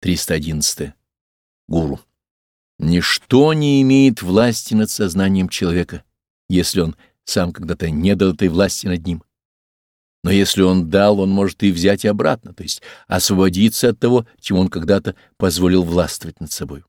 311. Гуру. Ничто не имеет власти над сознанием человека, если он сам когда-то не дал этой власти над ним. Но если он дал, он может и взять обратно, то есть освободиться от того, чем он когда-то позволил властвовать над собой.